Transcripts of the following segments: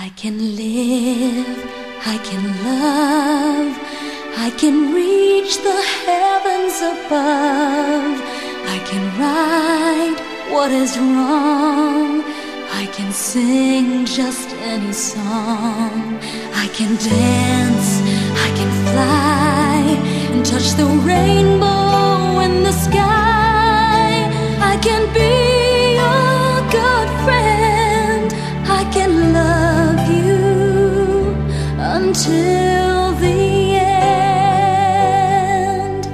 I can live, I can love, I can reach the heavens above. I can right what is wrong. I can sing just any song. I can dance, I can fly and touch the rainbow. until the end.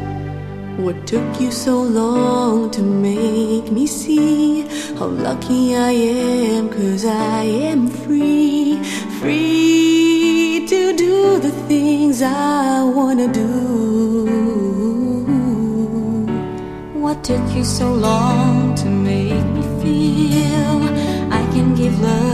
What took you so long to make me see how lucky I am? Cause I am free, free to do the things I wanna do. What took you so long to make me feel I can give love?